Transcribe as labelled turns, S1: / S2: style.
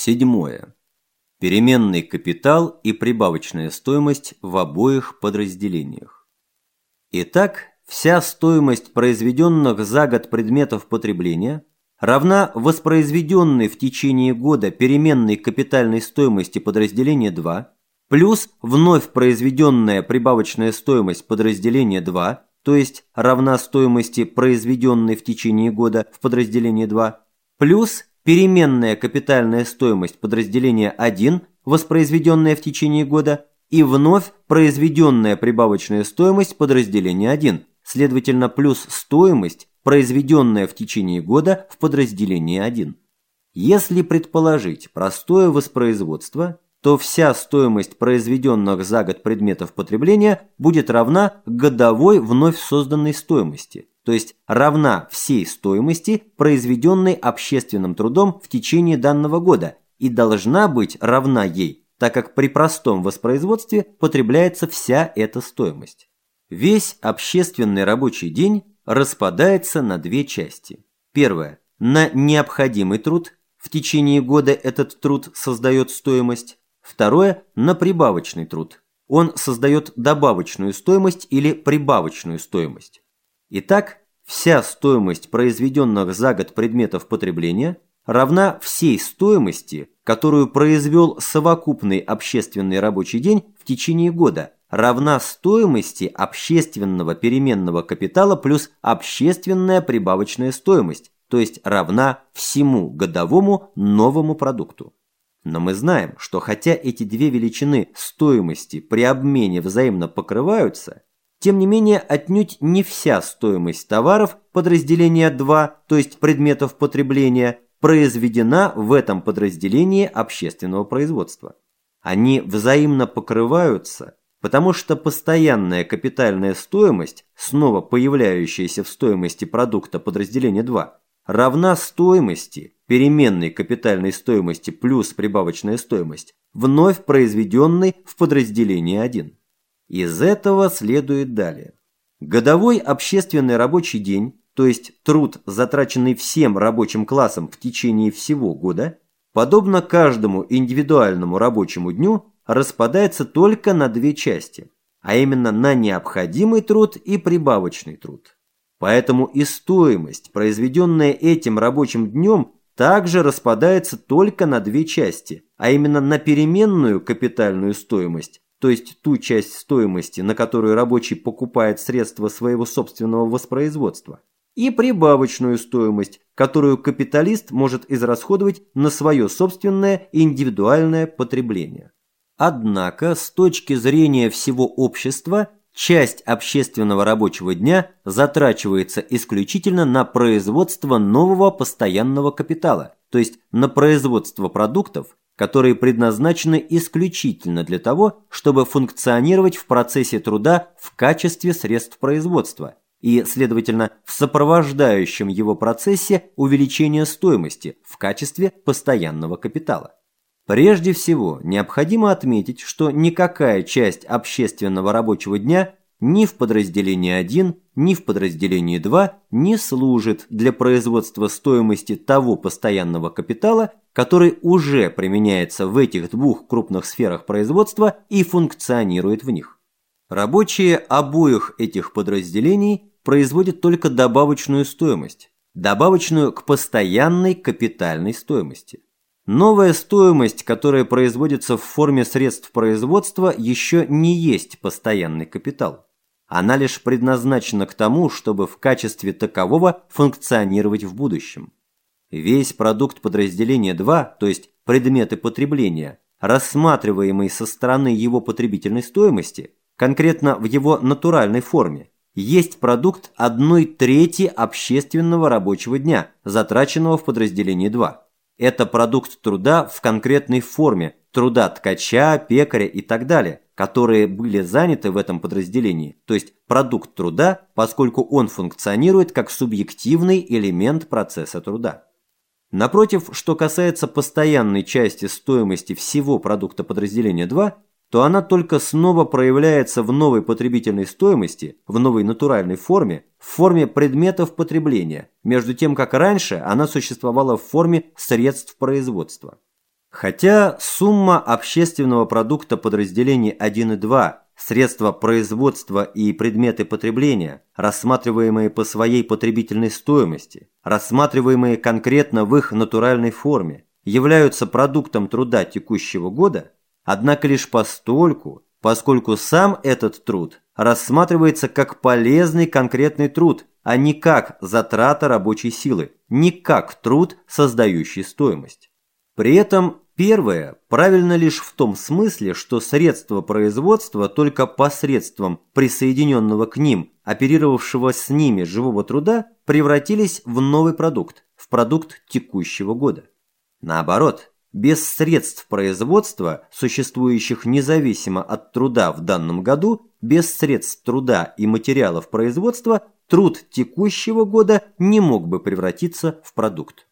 S1: Седьмое. Переменный капитал и прибавочная стоимость в обоих подразделениях. Итак, вся стоимость произведенных за год предметов потребления равна воспроизведенной в течение года переменной капитальной стоимости подразделения 2 плюс вновь произведенная прибавочная стоимость подразделения 2, то есть равна стоимости произведенной в течение года в подразделении 2, плюс переменная капитальная стоимость подразделения 1, воспроизведенная в течение года, и вновь произведенная прибавочная стоимость подразделения 1, следовательно, плюс стоимость, произведенная в течение года в подразделении 1. Если предположить простое воспроизводство, то вся стоимость произведенных за год предметов потребления будет равна годовой вновь созданной стоимости – то есть равна всей стоимости, произведенной общественным трудом в течение данного года, и должна быть равна ей, так как при простом воспроизводстве потребляется вся эта стоимость. Весь общественный рабочий день распадается на две части. Первое – на необходимый труд, в течение года этот труд создает стоимость. Второе – на прибавочный труд. Он создает добавочную стоимость или прибавочную стоимость. Итак, вся стоимость произведенных за год предметов потребления равна всей стоимости, которую произвел совокупный общественный рабочий день в течение года, равна стоимости общественного переменного капитала плюс общественная прибавочная стоимость, то есть равна всему годовому новому продукту. Но мы знаем, что хотя эти две величины стоимости при обмене взаимно покрываются, тем не менее, отнюдь не вся стоимость товаров подразделения 2, то есть предметов потребления, произведена в этом подразделении общественного производства. Они взаимно покрываются, потому что постоянная капитальная стоимость, снова появляющаяся в стоимости продукта подразделения 2, равна стоимости, переменной капитальной стоимости плюс прибавочная стоимость, вновь произведенной в подразделении 1. Из этого следует далее. Годовой общественный рабочий день, то есть труд, затраченный всем рабочим классом в течение всего года, подобно каждому индивидуальному рабочему дню, распадается только на две части, а именно на необходимый труд и прибавочный труд. Поэтому и стоимость, произведенная этим рабочим днем, также распадается только на две части, а именно на переменную капитальную стоимость то есть ту часть стоимости, на которую рабочий покупает средства своего собственного воспроизводства, и прибавочную стоимость, которую капиталист может израсходовать на свое собственное индивидуальное потребление. Однако, с точки зрения всего общества, часть общественного рабочего дня затрачивается исключительно на производство нового постоянного капитала, то есть на производство продуктов, которые предназначены исключительно для того, чтобы функционировать в процессе труда в качестве средств производства и, следовательно, в сопровождающем его процессе увеличения стоимости в качестве постоянного капитала. Прежде всего, необходимо отметить, что никакая часть общественного рабочего дня ни в подразделении 1, ни в подразделении 2 не служит для производства стоимости того постоянного капитала, который уже применяется в этих двух крупных сферах производства и функционирует в них. Рабочие обоих этих подразделений производят только добавочную стоимость, добавочную к постоянной капитальной стоимости. Новая стоимость, которая производится в форме средств производства, еще не есть постоянный капитал. Она лишь предназначена к тому, чтобы в качестве такового функционировать в будущем. Весь продукт подразделения 2, то есть предметы потребления, рассматриваемый со стороны его потребительной стоимости, конкретно в его натуральной форме, есть продукт одной трети общественного рабочего дня, затраченного в подразделении 2. Это продукт труда в конкретной форме, труда ткача, пекаря и так далее, которые были заняты в этом подразделении, то есть продукт труда, поскольку он функционирует как субъективный элемент процесса труда. Напротив, что касается постоянной части стоимости всего продукта подразделения 2, то она только снова проявляется в новой потребительной стоимости, в новой натуральной форме, в форме предметов потребления, между тем как раньше она существовала в форме средств производства. Хотя сумма общественного продукта подразделений 1 и 2, средства производства и предметы потребления, рассматриваемые по своей потребительной стоимости, рассматриваемые конкретно в их натуральной форме, являются продуктом труда текущего года, однако лишь постольку, поскольку сам этот труд рассматривается как полезный конкретный труд, а не как затрата рабочей силы, не как труд, создающий стоимость. При этом первое правильно лишь в том смысле, что средства производства только посредством присоединенного к ним, оперировавшего с ними живого труда, превратились в новый продукт, в продукт текущего года. Наоборот, без средств производства, существующих независимо от труда в данном году, без средств труда и материалов производства, труд текущего года не мог бы превратиться в продукт.